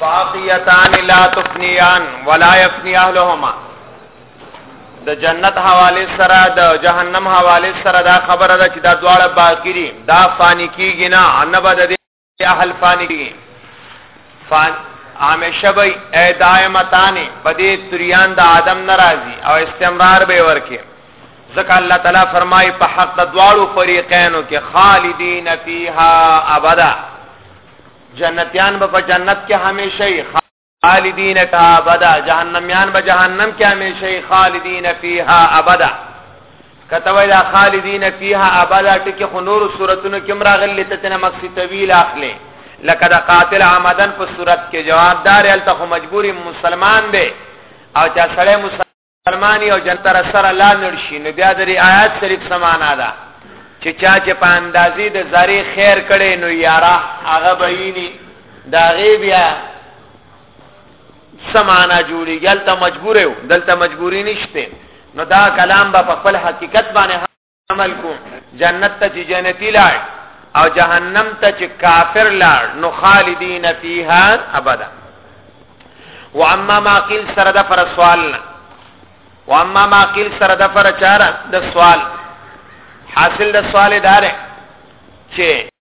باقیتان لا تفنیان ولا یفنی اهلهما د جنت حواله سره د جهنم حواله سره دا خبره ده چې دا دواړه باقی دي دا فانی کیږي نه ان به د اهل فانی کیږي فان همیشه به دائمتان بدی تریان د آدم ناراضي او استمرار به ورکه ځکه الله تعالی فرمایي په حق د دواړو فریقینو کې خالدین فیها ابدا جنتیان به په جنت کې همیشه خالدین فیها ابدا جهنميان به جهنم کې همیشه خالدین فیها ابدا کته وای دا خالدین فیها ابدا ټکی خو نور صورتونو کې مراغلی ته تنه مقصد طویل اخلي لکه دا قاتل عمدن په صورت کې جوابدار ال ته مجبوری مسلمان دی او چا سړی مسلمان فرمانی او جنتر سره لا نرشي نو بیا د آیات شریف سمانا ده چې چا چې په اندازې د زری خیر کړي نو یارا هغه بینی دا غي بیا سمانا جوړي دلته مجبور یو دلته مجبوری نشته نو دا کلام به په خپل حقیقت باندې عمل کو جنت ته چې جنتی لاړ او جهنم ته چې کافر لاړ نو خالدین فیها ابدا واما ما قیل سره د فر سوال واما ما قیل سره د فر چاره د سوال حاصل د سوال دار چې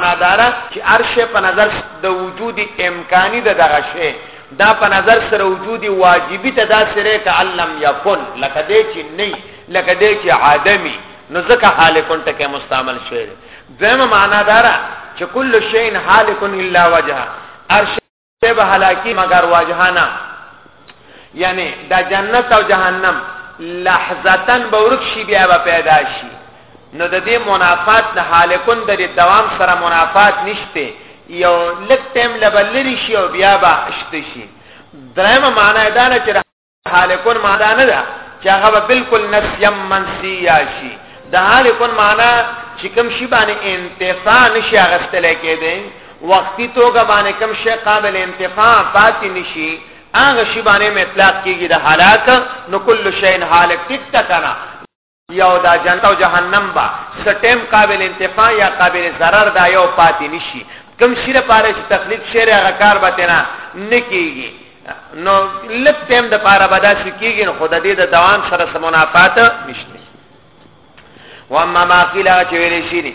معنا دا ده چې هر شی په نظر د وجود امکاني د دغه شی دا په نظر سره وجود واجبي ته دا سره ک علم یکن لکه دې چې نه لکه دې چې عدمي نو ځکه حالکون ټکه مستعمل شوی دیمه معنا دا ده چې کل شی حالکون الا وجهه ته به هلاکی مگر واجهانا یعنی دا جنت او جهنم لحظتن به ورک شي بیا به پیدا شي نو د دې منافات نه حالکون د دوام سره منافات نشته یو لک ټیم لبلری شي او بیا به اشته شي درېمه معنی دا نه چې هالکون معنا نه ده چې هغه به بالکل نسیم منسیا شي د هالکون معنا چې کوم شی باندې انتفاع نشي اغستل کېدی وقتی توګه باندې کوم شی قابل انتفاع پاتې نشي هغه شی باندې مطلق کېږي د هلاک نو کل شی هالک تک تکنا یو دا جنت او جهنم با سټیم قابل انتفاع یا قابل ضرر دا یو پاتې نشي کم شیره پاره چې تخلیق شعر هغه کار به تینا نکیږي نو لک ټیم د پاره به دا سکیږي نو خود دې د دوام سره سمونافات نشته و اما ما قیل چې ویلې شي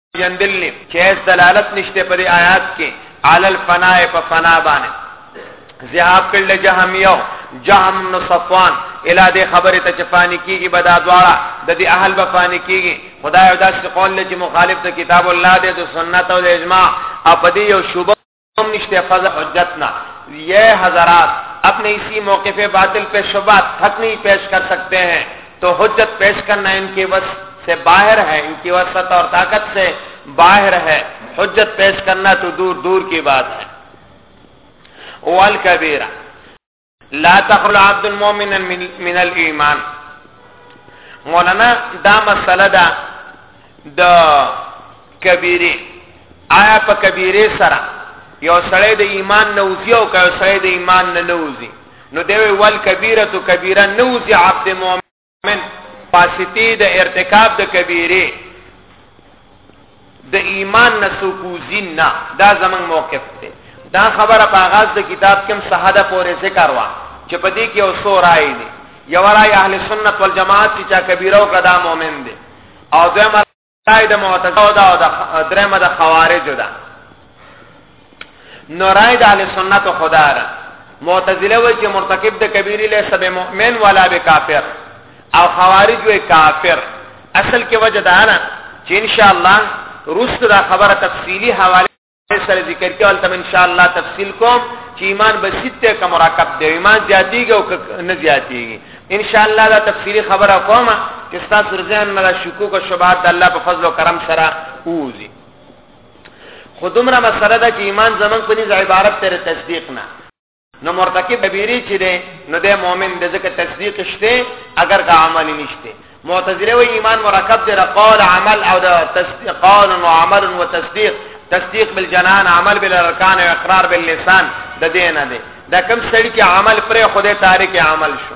جندلنی چې اس دلالت نشته په دې آیات کې علی الفناء په فنا باندې ذهاب کړل جهمیو جهم نو صفوان اله دې خبره ته چفانی کیږي بدا دواړه د دې اهل بفانی کیږي خدای او داس قول چې مخالف ته کتاب الله دې د سنت او اجماع اپدی یو شوبه ہم نشتے فضا حجتنا یہ حضرات اپنے اسی موقع پہ باطل پہ شبہ تھک نہیں پیش کر سکتے ہیں تو حجت پیش کرنا ان کی وس سے باہر ہے ان کی وسط اور طاقت سے باہر ہے حجت پیش کرنا تو دور دور کی بات ہے والکبیرہ لا تخلو عبد المؤمن من الايمان مولانا دا مسله ده د کبیره آیا په کبیره سره یو سړی د ایمان نوځي او که سړی د ایمان نه نوځي نو دی ویل کبیره تو کبیره نوځي عبد مؤمن من پاستی د ارتکاب د کبیره د ایمان نسوکوزین نه دا زمنګ موقف دی دا خبره په آغاز د کتاب کې هم صحاده پورې ذکر وا چې په دې کې او سو رائے دي یو رائے اهل سنت والجماعت چې چا کبیره او قدا مؤمن دي او دویم دای د معتزله دا او د درمه د خوارج دا نو رای د اهل سنت خدا را معتزله وای چې مرتکب د کبیره له سبب مؤمن ولا به کافر او خوارج وای کافر اصل کې وجه دا نه چې ان شاء الله روس دا خبره تفصیلی حواله سره ذکر کې ولته ان شاء الله تفصیل کوم چې ایمان بسیط ته کوم مرکب دی ایمان زیاتیږي او نه زیاتیږي ان شاء الله دا تفصیلی خبره کوم چې تاسو ځان مله شکوک او شبهات د الله په فضل او کرم سره ووزي خودمره مسله ده چې ایمان زمنګ په نيز عبارت تر تصدیق نه نو مرتکب کبیره چې دی نو د مؤمن د ځکه تصدیق شته اگر کا عمل نشته معتزله وی ایمان مرکب دی قول عمل او د تصدیق قول او عمل او تصدیق تصدیق بالجنان عمل بالارکان او اقرار باللسان د دین نه دی دا کوم سړی چې عمل پرې خدای تاریخ عمل شو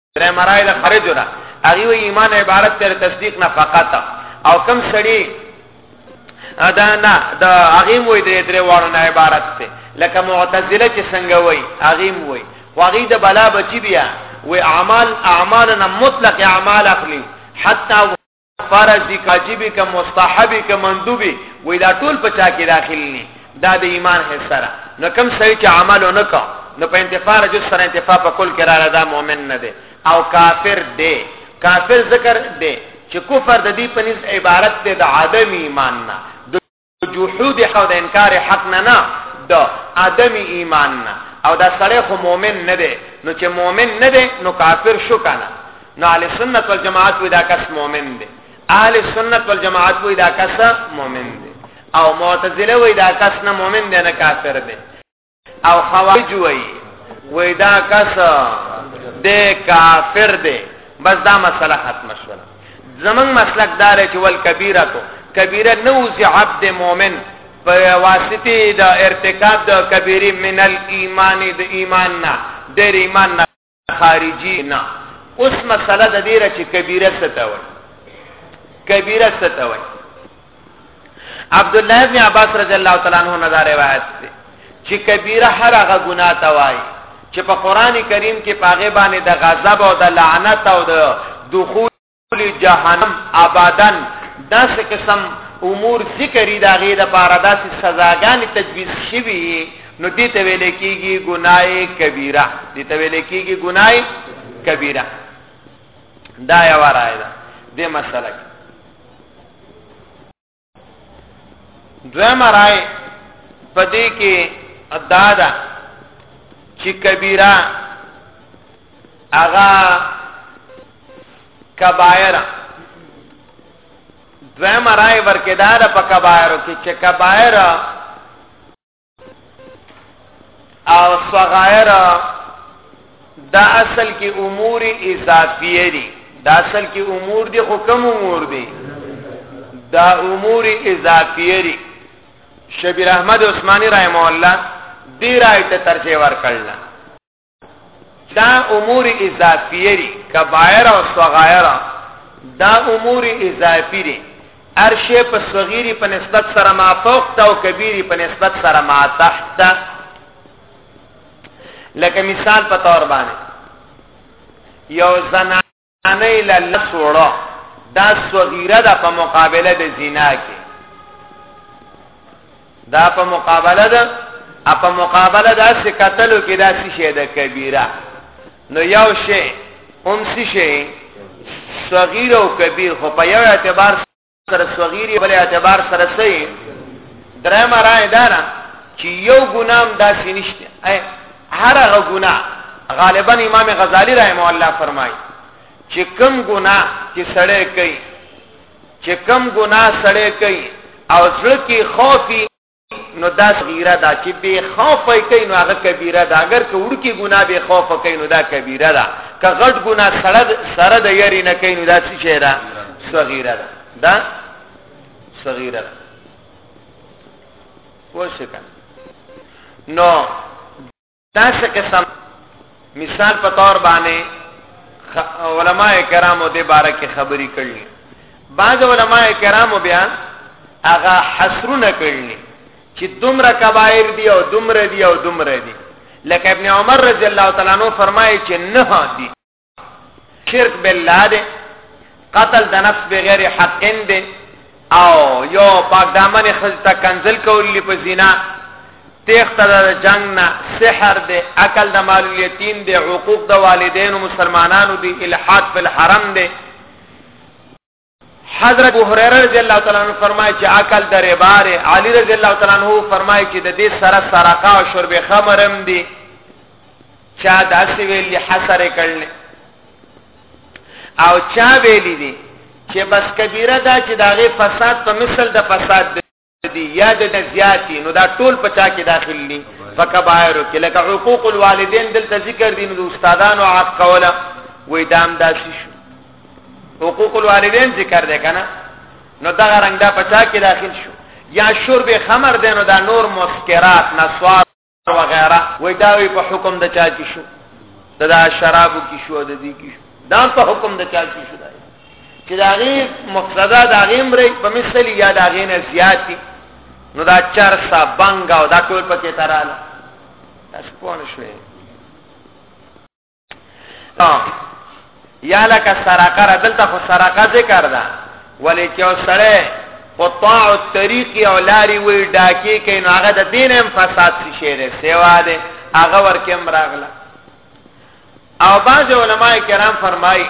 درې مرای د خارج نه هغه وی ایمان عبارت تر تصدیق نه فقط او کم سړی دا نه دا هغه وی درې درې وانه نه عبارت ته لکه معتزله چې څنګه وی هغه وی واغې د بلا بچی بیا وی اعمال اعمالنا مطلق اعمال اخلي حتی فرض دي واجب که مستحب که مندوب وي دا ټول په چا کې داخل نه دا د ایمان حصہ را نو کم سړي چې عمل نه کا نو په انتفاع رجو سره انتفاع په کل کې را دا مؤمن نه دی او کافر دی کافر ذکر دی چې کفر د دې پنځ عبارت دی د عدم ایمان نه جحود حق د انکار حق نه نه د عدم ایمان نه او دا سړی خو مؤمن نه دی نو چې مؤمن نه دی نو کافر شو کنه نو اهل سنت والجماعت وی دا کس مؤمن دی اهل سنت والجماعت وی دا کس مؤمن دی او معتزله وی دا کس نه مؤمن دی نه کافر دی او خوارج وای وای دا کس د کافر دی بس دا مسله ختم شول زمنګ مسلک دار چې ول کبیره تو کبیره نو زی عبد مؤمن په واسطه د ارتکاب د کبیره من الايمان د ایمان نه د ایمان نه خارجي نه اوس مسله د دې را چې کبیره ستا وای کبیره ستا وای عبد الله ابن عباس رضی الله تعالی عنہ نه دا روایت ده چې کبیره هر هغه ګناه تا وای چې په قران کریم کې پاغه باندې د غضب او د لعنت او د دخول ټول جهنم آبادن داسې قسم امور ذکرې دا غي د پاره داسې سزاګانې تجویز شوي نو دې ته ویل کېږي ګناي کبیره دې ته ویل کېږي ګناي کبیره دا یو راي ده دې مسله دویمه رائے په دې کې ادا ده چې کبیره اغا کبایر دویم رائے ورکه دا ده په کبایرو کې چې کبایر او صغائر دا اصل کې امور اضافیه دي دا اصل کې امور دي خو کم امور دي دا امور اضافیه دي شبیر احمد عثماني رحم الله دی رايته ترجیح ورکړل دا امور اضافیه دي کبایر او صغایر دا امور اضافي دي ارشه په صغیری په نسبت سره ما فوق تا او کبیری په نسبت سره ما تحت لکه مثال په تور باندې یو زنا نه له لس وړو دا صغیره ده په مقابله د زنا کې دا په مقابله ده په مقابله دا څه قتلو کې دا څه شی ده کبیره نو یو شی هم څه شی صغیر او کبیر خو په یو اعتبار سره صغیر بل اعتبار سره سي درم را اداره چې یو ګنام داسې نشته هر هغه ګنا غالبا امام غزالی رحم الله فرمایي چې کم ګنا چې سړی کوي چې کم ګنا سړی کوي او ځکه خوفي نو دا صغیره دا چې بے خوف کوي نو هغه کبیره ده اگر که وړکی ګناه بے خوف کوي نو دا کبیره ده که غټ ګناه سره سره د یری نه کوي نو دا څه شی ده صغیره ده دا صغیره ده وشکه نو داسې قسم مثال په تور باندې علما کرامو د باره کې خبرې کړلې بعض علما کرامو بیا هغه حصرونه کړلې چې دومره کبایر دی او دومره دی او دومره دی لکه ابن عمر رضی الله تعالی عنہ فرمایي چې نه دی شرک بالله دی قتل د نفس بغیر حق دی او یو پاک دامن خلته کنزل کولی په زنا تیخت د جنگ نه سحر دی عقل د مال الیتیم دی حقوق د والدین او مسلمانانو دی الحاد په الحرم دی حضرت ابو هريره رضی الله تعالی عنہ فرمایي چې عقل د ربار علي رضی الله تعالی عنہ فرمایي چې د دې سره سرقه او شرب خمرم دي چا داسې ویلي حسره کړل او چا ویلي دي چې بس کبیره دا چې داغه فساد په مثل د فساد دی یا د زیاتی نو دا ټول پچا کې داخل دي فکبائر کې لکه حقوق الوالدین دلته ذکر دي نو د استادانو عاق کوله وې دام داسې شو حقوق الوالدین ذکر دی کنه نو دا رنګ دا پچا کې داخل شو یا شرب خمر دی نو دا نور مسکرات نسوار وغیرہ وای دا وی په حکم د چا کې شو دا شرابو کې شو د دې کې شو دا په حکم د چا کې شو دا چې دا غي مقصدا دا غي مری په مثل یا دا غي نه زیاتی نو دا چر سا بنګا دا ټول پکې تراله تاسو پوه شئ یا لکه سرقه را دلته خو سرقه ذکر ده ولی چې سره قطاع الطريق او لاري وي ډاکی کین هغه د دین هم فساد شي ده سیوا ده هغه ورکه مراغله او بعض علما کرام فرمایي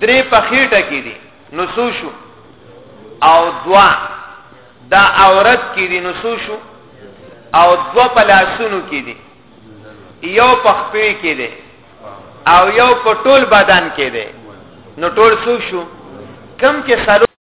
درې په خېټه کې دي نو څو شو او دوا دا عورت کې دي نو څو شو او دوا په لاسونو کې دي یو په خپې کې دي او یو په ټول بدن کې دي نو ټول څو شو کم کې سلو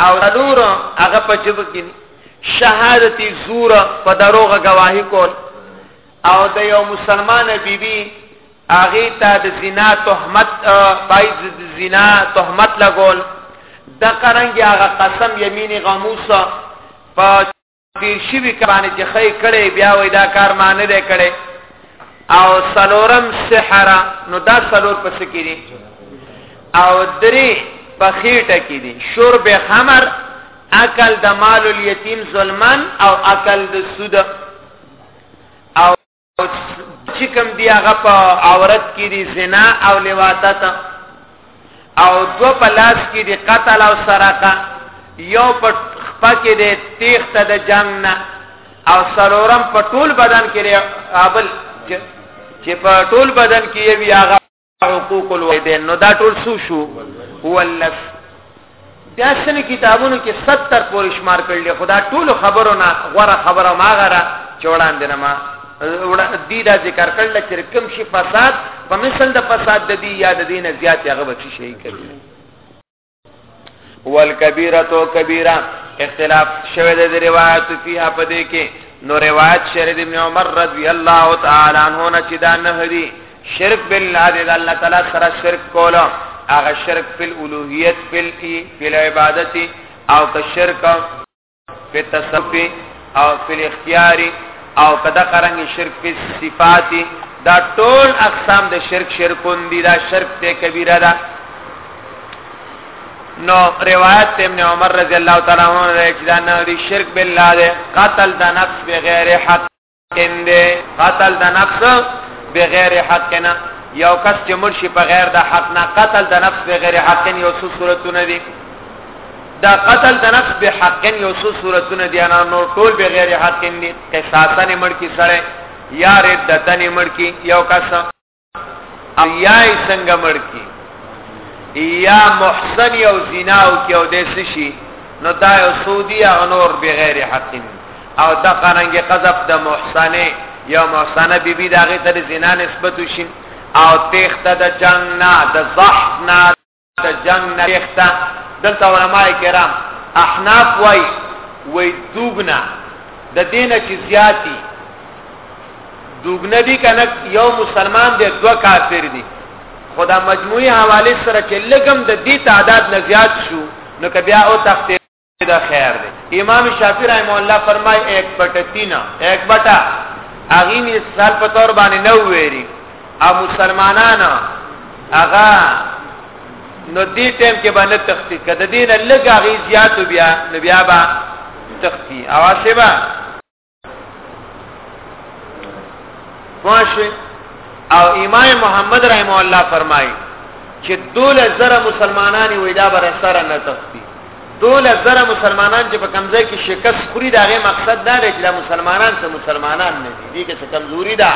او نور هغه په جبه کې شهادت زور په دروغه گواهی کول او د یو مسلمان بیبي هغه ته د زنا تهمت پای د زنا تهمت لګول د قرنګ هغه قسم یمینی غموسه په تیر شوی کبانې چې خی کړي بیا وای دا کار ما نه دی کړي او سلورم سحر نو دا سلور پس کې دي او درې په خېټه کې دي شرب خمر اکل د مال الیتیم ظلمن او اکل د سود چې کوم دی هغه په عورت کې دی زنا او لواطت او دو پلاس کې دی قتل او سرقه یو په خپه کې دی تیخت د جنگ نه او سرورم په ټول بدن کې دی ابل چې په ټول بدن کې وی هغه حقوق الوالدین نو دا ټول سو شو ولس دا سن کتابونو کې 70 پورې شمار کړل خدا ټول خبرو نه غوړه خبره ما غره چوڑان دي نه ما دی دا ذکر کړل چې کوم شي فساد په مثل د فساد د دی یاد دینه زیات هغه بچی شي کوي والکبیره تو کبیره اختلاف شوه د روایت فيها پدې کې نو روایت شرید ابن عمر رضی الله تعالی عنہ نه چې دا نه دی شرک بالله د الله تعالی سره شرک کوله هغه شرک په الوهیت په العبادت او که شرک په تصرف او په اختیار او کدا قرنګ شرک په صفات دا ټول اقسام د شرک شرکون دي دا شرک ته کبیره ده نو روایت ابن عمر رضی الله تعالی عنہ چې دا نه دي شرک بالله ده قتل د نفس بغیر حق کنده قتل د نفس بغیر حق نه یو کس چې مرشي په غیر د حق نه قتل د نفس بغیر حق نه یو څه صورتونه دي دا قتل د نفس به حق نه یو څه صورتونه دي نه نو ټول بغیر حق نه دي قصاصا نه مړ کی سره یا ردتن مړ کی یو کس او یا څنګه مړ کی یا محسن یو زنا او کې او دې شي نو دا یو سودی انور بغیر حق او دا قرانګه قذف د محسنه یا محسنه بیبي بی داغه تر زنا نسبت شي او تخت د جنگ نه د زحف نه د جنگ نه ویخته دلته علما کرام احناف وای وای دوګنا د دینه چې زیاتی دوګنا دي کنه یو مسلمان دی دوه کافر دي خدا مجموعي حواله سره چې لګم د دې تعداد نه زیات شو نو که بیا او تخته دا خیر دی امام شافعی رحم الله فرمای 1 بټه 3 1 بټه اغه می سال په تور باندې نو ویری او مسلمانانو اغه نو دې ټیم کې باندې تختی کده دین لګ اغه زیات بیا نو بیا با تختی او شبا پوښوي او امام محمد رحم الله فرمایي چې دوله زره مسلمانانی وې دا بر سره نه تختی دوله زره مسلمانان چې په کمزې کې شکست خوري دا غي مقصد دا دی چې مسلمانان څه مسلمانان نه دي دي کې څه کمزوري ده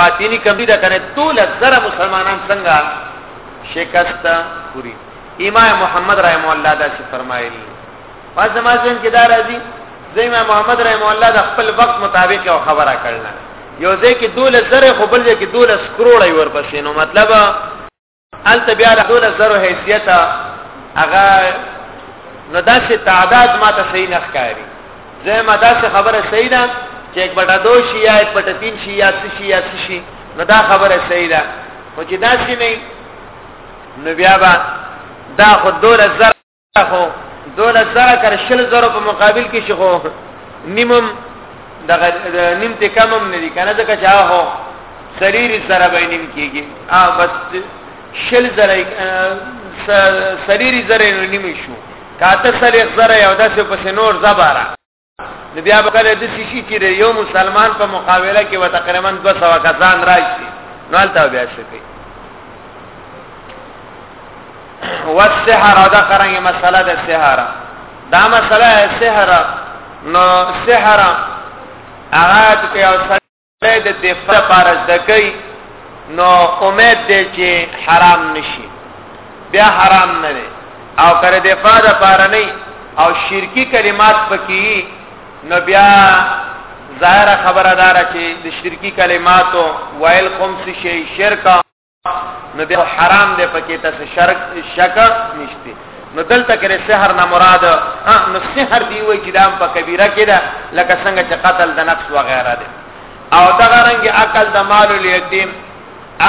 باطنی کمی ده کنه ټول زره مسلمانان څنګه شکست پوری امام محمد رحم الله دا څه فرمایلی پس ما ځین کې دا راځي زیما محمد رحم الله د خپل وخت مطابق او خبره کړل یو ځکه دوله زره خپل ځکه دوله سکروړی ورپسې نو مطلب هلته بیا د دونه زرو حیثیت هغه نو داسې تعداد ما ته صحیح نه ښکاري زه ما داسې خبره صحیح ده چې یک بټه دو شي یا یک بټه تین شي یا څه شي یا څه شي نو دا خبره صحیح ده خو چې داسې نه نو بیا به دا خو دوله زر خو دوله زره کر شل زره په مقابل کې شي خو نیمم دغه نیم ته کمم نه دي کنه ځکه چې هغه سریر سره به نیم کېږي ا بس شل زره سریر زره نیم شو کاته سره زره یو داسې په نور زبره نو بیا به کله د شي چې یو مسلمان په مقابله کې و تقریبا 200 کسان راشي نو البته بیا شي والسحر دا قرانګه مسله د سحر دا مسله سحر نو سحر هغه چې یو د دفاع لپاره زکې نو امید دی چې حرام نشي بیا حرام نه دی او کر دفاع لپاره نه او شرکی کلمات پکې نو بیا ظاهر خبره دار چې د شرکی کلماتو وایل کوم څه شي شرک نو به حرام دی پکې تاسو شرک شک نشته نو دلته کې سحر نه مراد نو سحر دی وای چې دام په کبیره کې ده لکه څنګه چې قتل د نفس و غیره ده او دا رنګ عقل د مال الیتیم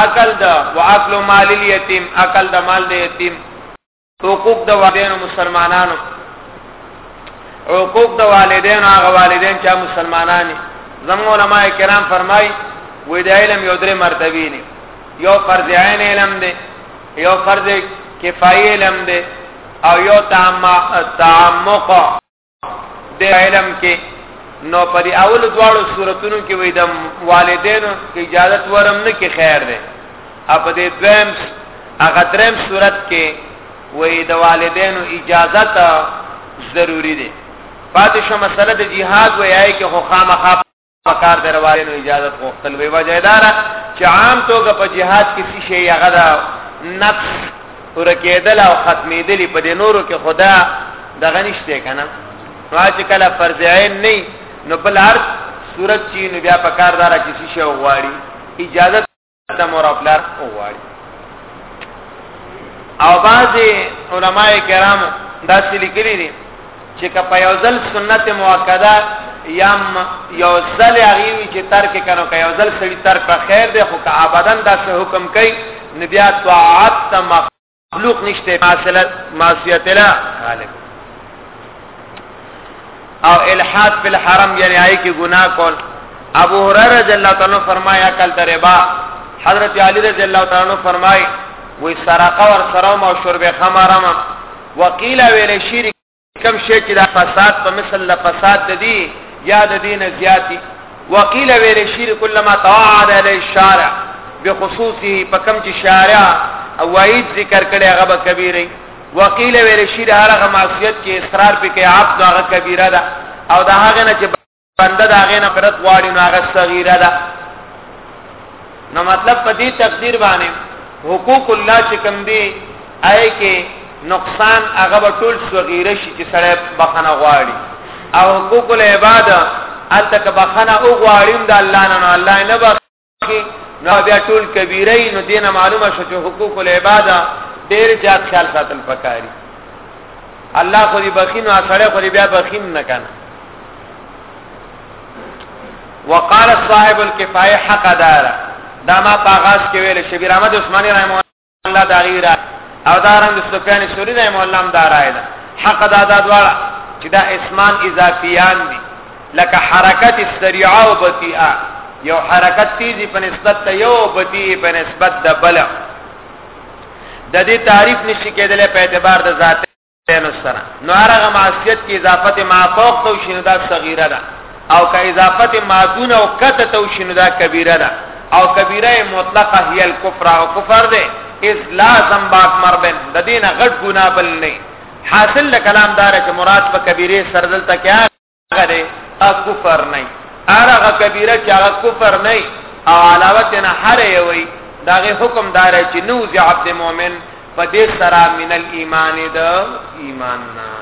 عقل د واکل مال الیتیم عقل د مال د یتیم حقوق د والدینو مسلمانانو حقوق د والدینو هغه والدین چې مسلمانان زموږ علما کرام فرمایي وې د علم یو درې مرتبه دي یو فرض عین علم دی یو فرض کفایه علم دی او یو تعمق د علم کې نو په دې اول دواړو صورتونو کې وې د والدینو کې اجازه ورم نه کې خیر دی اپ دې دویم هغه دریم صورت کې وې د والدینو اجازه ته ضروری دی پاتې شو مسله د جهاد وې آی کې خو خامخا پکار د روایتونو اجازه غوښتل وی وجه دارا چې عام توګه په جهاد کې څه شی هغه دا نفس ورکېدل او ختمېدل په دې نورو کې خدا د غنښته کنه نو چې کله فرض عین نه نو بل هر صورت چې نو بیا پکار دارا چې څه شی غواړي اجازه د مور او پلار وغواړي او بعضي علما کرام دا چې لیکلي دي چې که په یو ځل سنت مؤکده یا یو ځل هغه وی چې ترک کړو که یو ځل سړي ترک په خیر دی خو که ابدان دا څه حکم کوي نبي طاعت تم مخلوق نشته ماسلت معصیت لا خالق او الحاد فی الحرم یعنی آئی کی گناہ کول ابو هريره رضی الله تعالی عنہ فرمایا کل تربا حضرت علی رضی الله تعالی عنہ فرمای وی سرقه ور سره او شرب خمرم وقیل ویل شرک کم شی چې دا فساد په مثل له فساد د دې یا د دې نه زیات دي وقیل ویل شیر کله ما توعد علی الشارع بخصوصه په کم چې شارع او وعید ذکر کړي هغه به کبیره وقیل ویل شیر هغه معصیت کې اصرار پکې عبد هغه کبیره ده او دا هغه نه چې بنده دا غینه قرت واړي نو هغه صغیره ده نو مطلب په دې تقدیر باندې حقوق الله چې کوم دی آی کې نقصان هغه ټول صغیره شي چې سړی بخنه غواړي او حقوق العباد الته که بخنه او غواړي د الله نه الله نه کې نو بیا ټول کبیره نو دینه معلومه شو چې حقوق العباده ډېر زیات خیال ساتل پکاري الله خو دې بخین او سره خو دې بیا بخین نه کنه وقال صاحب الكفايه حق دار دا ما پاغاس کې ویل شبیر احمد عثماني رحمه الله دا غیر او دا رنګ سفیان ثوری رحم الله هم دا راي ده حق دا دا دواړه چې دا اسمان اضافیان دي لکه حرکت سریعه او بطیئه یو حرکت تیزی په نسبت ته یو بطیئه په نسبت د بل د دې تعریف نشي کېدلی په اعتبار د ذات تنو سره نو هرغه معصیت کې اضافت ما فوق تو شنو دا صغیره ده او که اضافت ما دون او کته تو شنو دا کبیره ده او کبیره مطلقه هی الکفر او کفر ده اس لا ذنب اکبر بن د دینه غټ ګنا بل نه حاصل کلام دار چې مراد په کبیره سردل تکیا هغه دی هغه کفر نه هغه کبیره چې هغه کفر نه او علاوه تنه هر یوي داغه حکم دار چې نوز عبد مؤمن په دې سره من الايمان د ایمان نه